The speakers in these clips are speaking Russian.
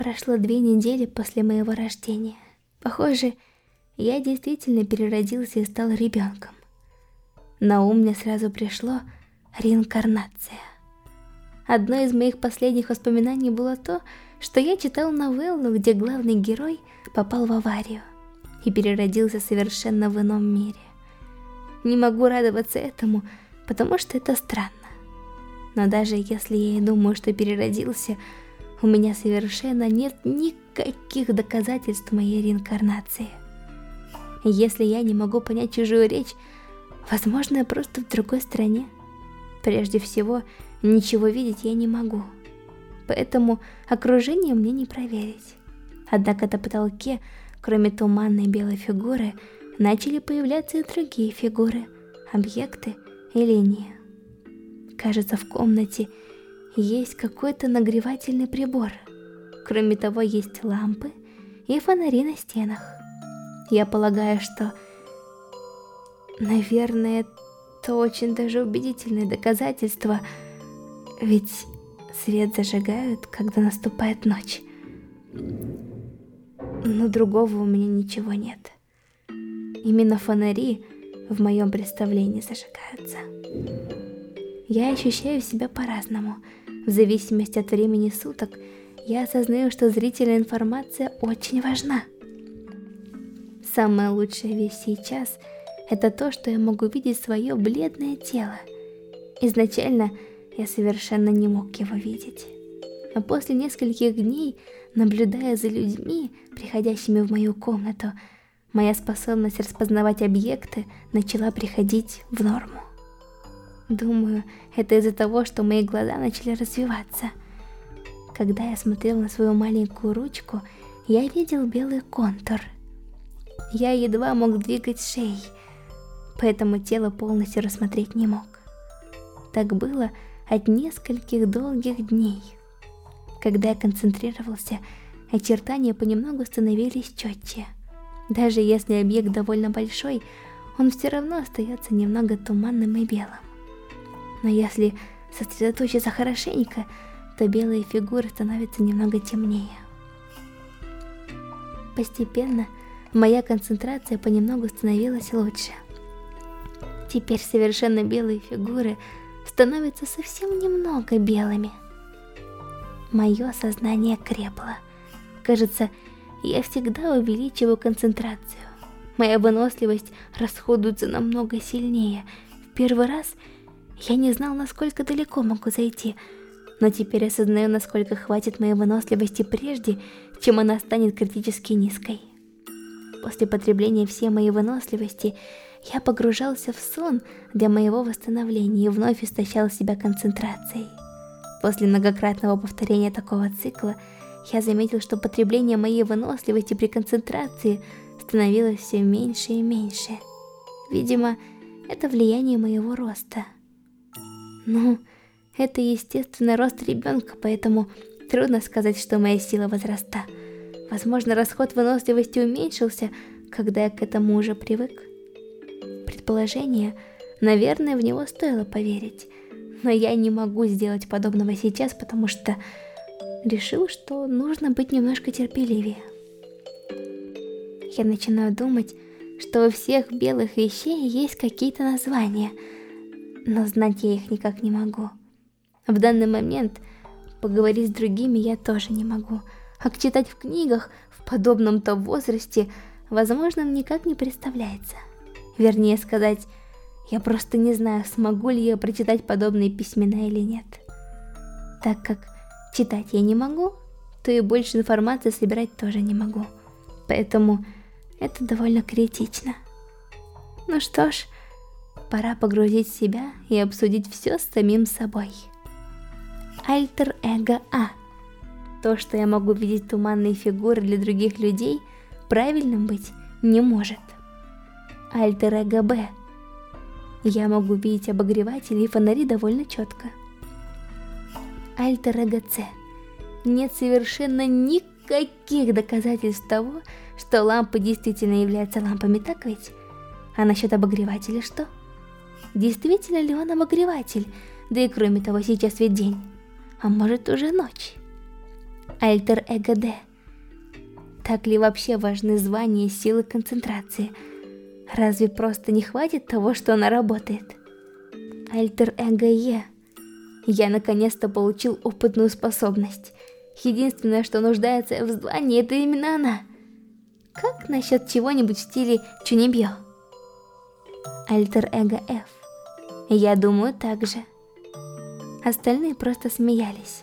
Прошло две недели после моего рождения. Похоже, я действительно переродился и стал ребенком. На ум мне сразу пришло реинкарнация. Одно из моих последних воспоминаний было то, что я читал новеллу, где главный герой попал в аварию и переродился совершенно в ином мире. Не могу радоваться этому, потому что это странно. Но даже если я и думаю, что переродился, у меня совершенно нет никаких доказательств моей реинкарнации. Если я не могу понять чужую речь, возможно, я просто в другой стране. Прежде всего, ничего видеть я не могу. Поэтому окружение мне не проверить. Однако на потолке, кроме туманной белой фигуры, начали появляться и другие фигуры, объекты и линии. Кажется, в комнате есть какой-то нагревательный прибор. Кроме того, есть лампы и фонари на стенах. Я полагаю, что... Наверное, это очень даже убедительное доказательство, ведь свет зажигают, когда наступает ночь. Но другого у меня ничего нет. Именно фонари в моем представлении зажигаются. Я ощущаю себя по-разному. В зависимости от времени суток, я осознаю, что зрительная информация очень важна. Самая лучшая вещь сейчас – это то, что я могу видеть свое бледное тело. Изначально я совершенно не мог его видеть. А после нескольких дней, наблюдая за людьми, приходящими в мою комнату, моя способность распознавать объекты начала приходить в норму. Думаю, это из-за того, что мои глаза начали развиваться. Когда я смотрел на свою маленькую ручку, я видел белый контур. Я едва мог двигать шеей, поэтому тело полностью рассмотреть не мог. Так было от нескольких долгих дней. Когда я концентрировался, очертания понемногу становились четче. Даже если объект довольно большой, он все равно остается немного туманным и белым но если сосредоточиться хорошенько, то белые фигуры становятся немного темнее. Постепенно моя концентрация понемногу становилась лучше. Теперь совершенно белые фигуры становятся совсем немного белыми. Мое сознание крепло. Кажется, я всегда увеличиваю концентрацию. Моя выносливость расходуется намного сильнее. В первый раз я не знал, насколько далеко могу зайти, но теперь осознаю, насколько хватит моей выносливости прежде, чем она станет критически низкой. После потребления всей моей выносливости, я погружался в сон для моего восстановления и вновь истощал себя концентрацией. После многократного повторения такого цикла, я заметил, что потребление моей выносливости при концентрации становилось все меньше и меньше. Видимо, это влияние моего роста. Ну, это естественный рост ребенка, поэтому трудно сказать, что моя сила возраста. Возможно, расход выносливости уменьшился, когда я к этому уже привык. Предположение, наверное, в него стоило поверить. Но я не могу сделать подобного сейчас, потому что решил, что нужно быть немножко терпеливее. Я начинаю думать, что у всех белых вещей есть какие-то названия – но знать я их никак не могу. В данный момент поговорить с другими я тоже не могу, а читать в книгах в подобном-то возрасте, возможно, никак не представляется. Вернее сказать, я просто не знаю, смогу ли я прочитать подобные письмена или нет. Так как читать я не могу, то и больше информации собирать тоже не могу. Поэтому это довольно критично. Ну что ж, пора погрузить себя и обсудить все с самим собой. Альтер-эго А. То, что я могу видеть туманные фигуры для других людей, правильным быть не может. Альтер-эго Б. Я могу видеть обогреватели и фонари довольно четко. Альтер-эго С. Нет совершенно никаких доказательств того, что лампы действительно являются лампами, так ведь? А насчет обогревателя что? Действительно ли он обогреватель, да и кроме того, сейчас ведь день, а может уже ночь. Альтер-эго Д. Так ли вообще важны звания силы концентрации? Разве просто не хватит того, что она работает? Альтер-эго Е. Я наконец-то получил опытную способность. Единственное, что нуждается в звании, это именно она. Как насчет чего-нибудь в стиле Чунибьё? Альтер-эго F. Я думаю так же. Остальные просто смеялись.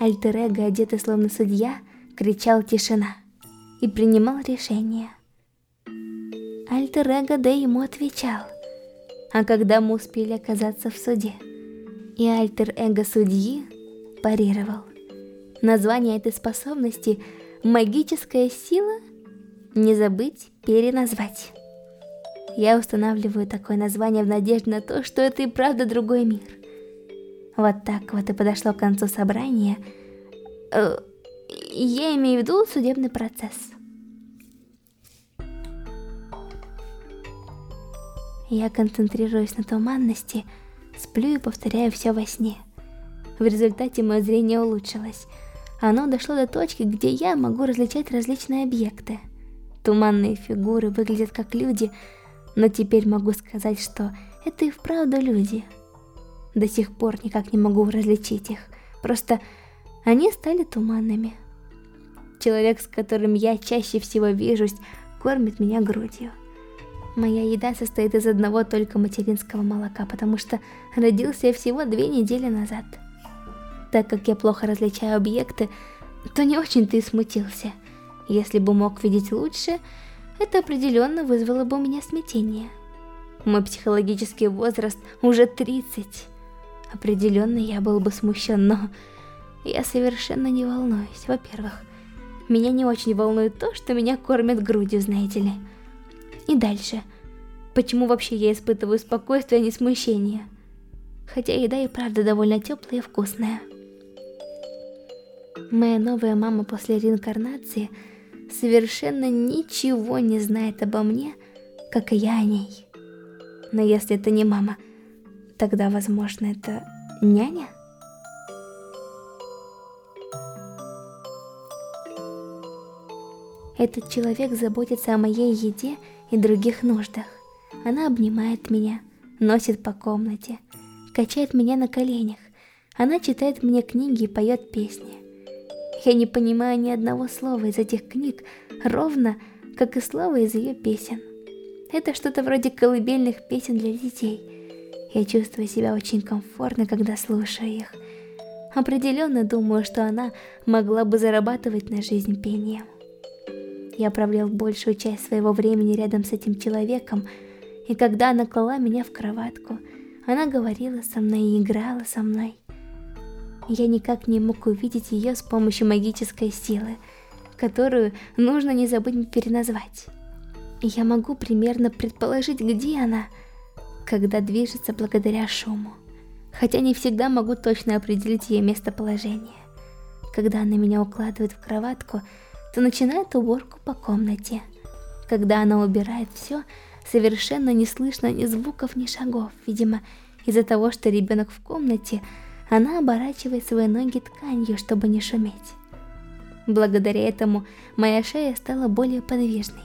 Альтер-эго, одетый словно судья, кричал «Тишина!» и принимал решение. Альтер-эго Д ему отвечал. А когда мы успели оказаться в суде, и альтер-эго судьи парировал. Название этой способности «Магическая сила» не забыть переназвать. Я устанавливаю такое название в надежде на то, что это и правда другой мир. Вот так вот и подошло к концу собрания. Э, я имею в виду судебный процесс. Я концентрируюсь на туманности, сплю и повторяю все во сне. В результате мое зрение улучшилось. Оно дошло до точки, где я могу различать различные объекты. Туманные фигуры выглядят как люди, но теперь могу сказать, что это и вправду люди. До сих пор никак не могу различить их, просто они стали туманными. Человек, с которым я чаще всего вижусь, кормит меня грудью. Моя еда состоит из одного только материнского молока, потому что родился я всего две недели назад. Так как я плохо различаю объекты, то не очень-то и смутился. Если бы мог видеть лучше, это определенно вызвало бы у меня смятение. Мой психологический возраст уже 30. Определенно я был бы смущен, но я совершенно не волнуюсь. Во-первых, меня не очень волнует то, что меня кормят грудью, знаете ли. И дальше. Почему вообще я испытываю спокойствие, а не смущение? Хотя еда и правда довольно теплая и вкусная. Моя новая мама после реинкарнации совершенно ничего не знает обо мне, как и я о ней. Но если это не мама, тогда, возможно, это няня? Этот человек заботится о моей еде и других нуждах. Она обнимает меня, носит по комнате, качает меня на коленях. Она читает мне книги и поет песни. Я не понимаю ни одного слова из этих книг, ровно как и слова из ее песен. Это что-то вроде колыбельных песен для детей. Я чувствую себя очень комфортно, когда слушаю их. Определенно думаю, что она могла бы зарабатывать на жизнь пением. Я провел большую часть своего времени рядом с этим человеком, и когда она клала меня в кроватку, она говорила со мной и играла со мной. Я никак не мог увидеть ее с помощью магической силы, которую нужно не забыть переназвать. Я могу примерно предположить, где она, когда движется благодаря шуму, хотя не всегда могу точно определить ее местоположение. Когда она меня укладывает в кроватку, то начинает уборку по комнате. Когда она убирает все, совершенно не слышно ни звуков, ни шагов. Видимо, из-за того, что ребенок в комнате, она оборачивает свои ноги тканью, чтобы не шуметь. Благодаря этому моя шея стала более подвижной.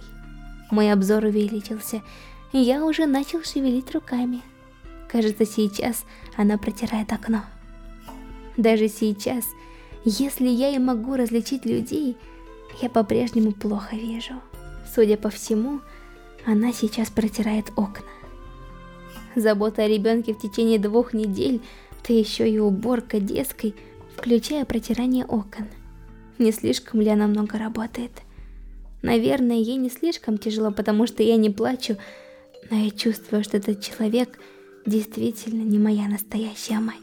Мой обзор увеличился, и я уже начал шевелить руками. Кажется, сейчас она протирает окно. Даже сейчас, если я и могу различить людей, я по-прежнему плохо вижу. Судя по всему, она сейчас протирает окна. Забота о ребенке в течение двух недель, да еще и уборка детской, включая протирание окон. Не слишком ли она много работает? Наверное, ей не слишком тяжело, потому что я не плачу, но я чувствую, что этот человек действительно не моя настоящая мать.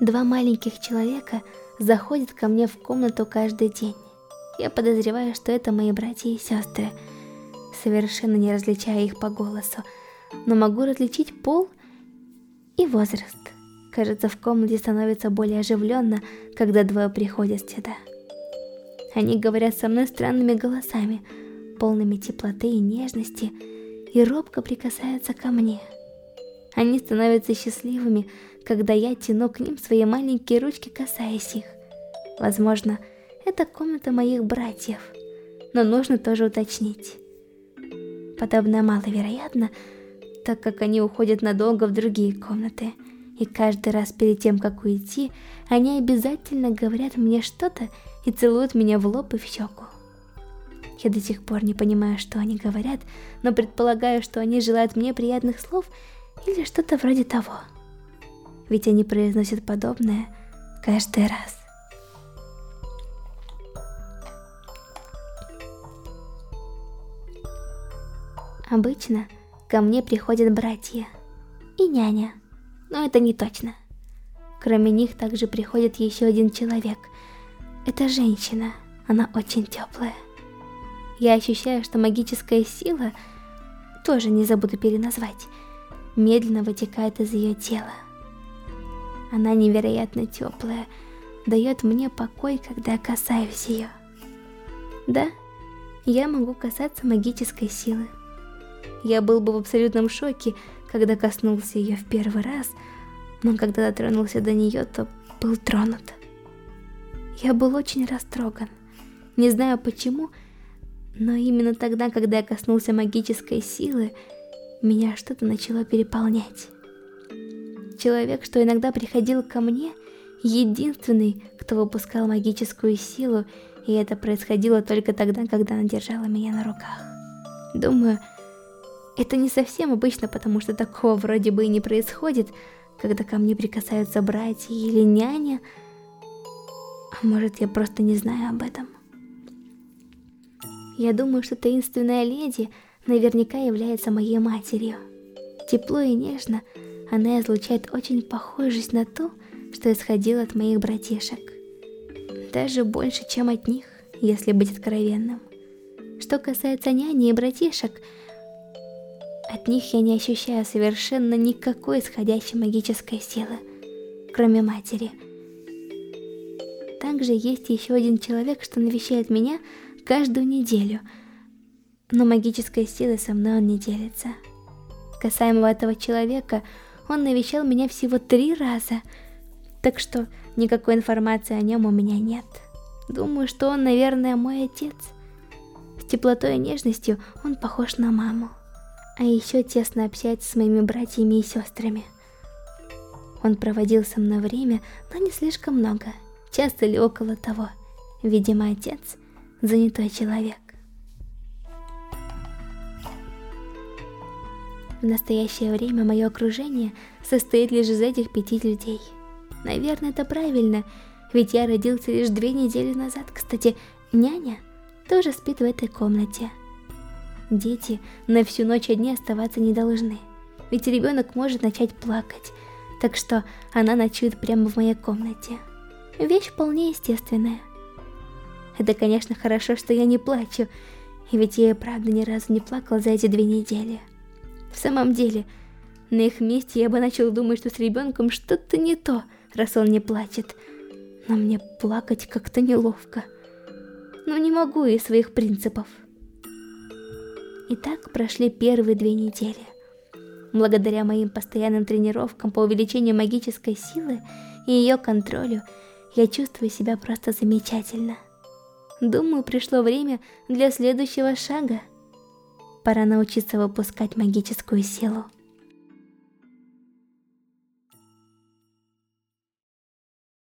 Два маленьких человека заходят ко мне в комнату каждый день. Я подозреваю, что это мои братья и сестры. Совершенно не различаю их по голосу, но могу различить пол и возраст. Кажется, в комнате становится более оживленно, когда двое приходят сюда. Они говорят со мной странными голосами, полными теплоты и нежности, и робко прикасаются ко мне. Они становятся счастливыми, когда я тяну к ним свои маленькие ручки, касаясь их. Возможно, это комната моих братьев, но нужно тоже уточнить. Подобное маловероятно, так как они уходят надолго в другие комнаты, и каждый раз перед тем, как уйти, они обязательно говорят мне что-то и целуют меня в лоб и в щеку. Я до сих пор не понимаю, что они говорят, но предполагаю, что они желают мне приятных слов или что-то вроде того. Ведь они произносят подобное каждый раз. Обычно ко мне приходят братья и няня, но это не точно. Кроме них также приходит еще один человек. Это женщина, она очень теплая. Я ощущаю, что магическая сила, тоже не забуду переназвать, медленно вытекает из ее тела. Она невероятно теплая, дает мне покой, когда касаюсь ее. Да, я могу касаться магической силы. Я был бы в абсолютном шоке, когда коснулся ее в первый раз, но когда дотронулся до нее, то был тронут. Я был очень растроган. Не знаю почему, но именно тогда, когда я коснулся магической силы, меня что-то начало переполнять. Человек, что иногда приходил ко мне, единственный, кто выпускал магическую силу, и это происходило только тогда, когда она держала меня на руках. Думаю, это не совсем обычно, потому что такого вроде бы и не происходит, когда ко мне прикасаются братья или няня, а может я просто не знаю об этом. Я думаю, что таинственная леди наверняка является моей матерью. Тепло и нежно она излучает очень похожесть на то, что исходило от моих братишек. Даже больше, чем от них, если быть откровенным. Что касается няни и братишек, от них я не ощущаю совершенно никакой исходящей магической силы, кроме матери. Также есть еще один человек, что навещает меня, каждую неделю, но магической силой со мной он не делится. Касаемо этого человека, он навещал меня всего три раза, так что никакой информации о нем у меня нет. Думаю, что он, наверное, мой отец. С теплотой и нежностью он похож на маму, а еще тесно общается с моими братьями и сестрами. Он проводил со мной время, но не слишком много, часто ли около того. Видимо, отец — занятой человек. В настоящее время мое окружение состоит лишь из этих пяти людей. Наверное, это правильно, ведь я родился лишь две недели назад. Кстати, няня тоже спит в этой комнате. Дети на всю ночь одни оставаться не должны, ведь ребенок может начать плакать, так что она ночует прямо в моей комнате. Вещь вполне естественная. Это, конечно, хорошо, что я не плачу, и ведь я и правда ни разу не плакала за эти две недели. В самом деле, на их месте я бы начал думать, что с ребенком что-то не то, раз он не плачет. Но мне плакать как-то неловко. Но не могу из своих принципов. И так прошли первые две недели. Благодаря моим постоянным тренировкам по увеличению магической силы и ее контролю, я чувствую себя просто замечательно. Думаю, пришло время для следующего шага. Пора научиться выпускать магическую силу.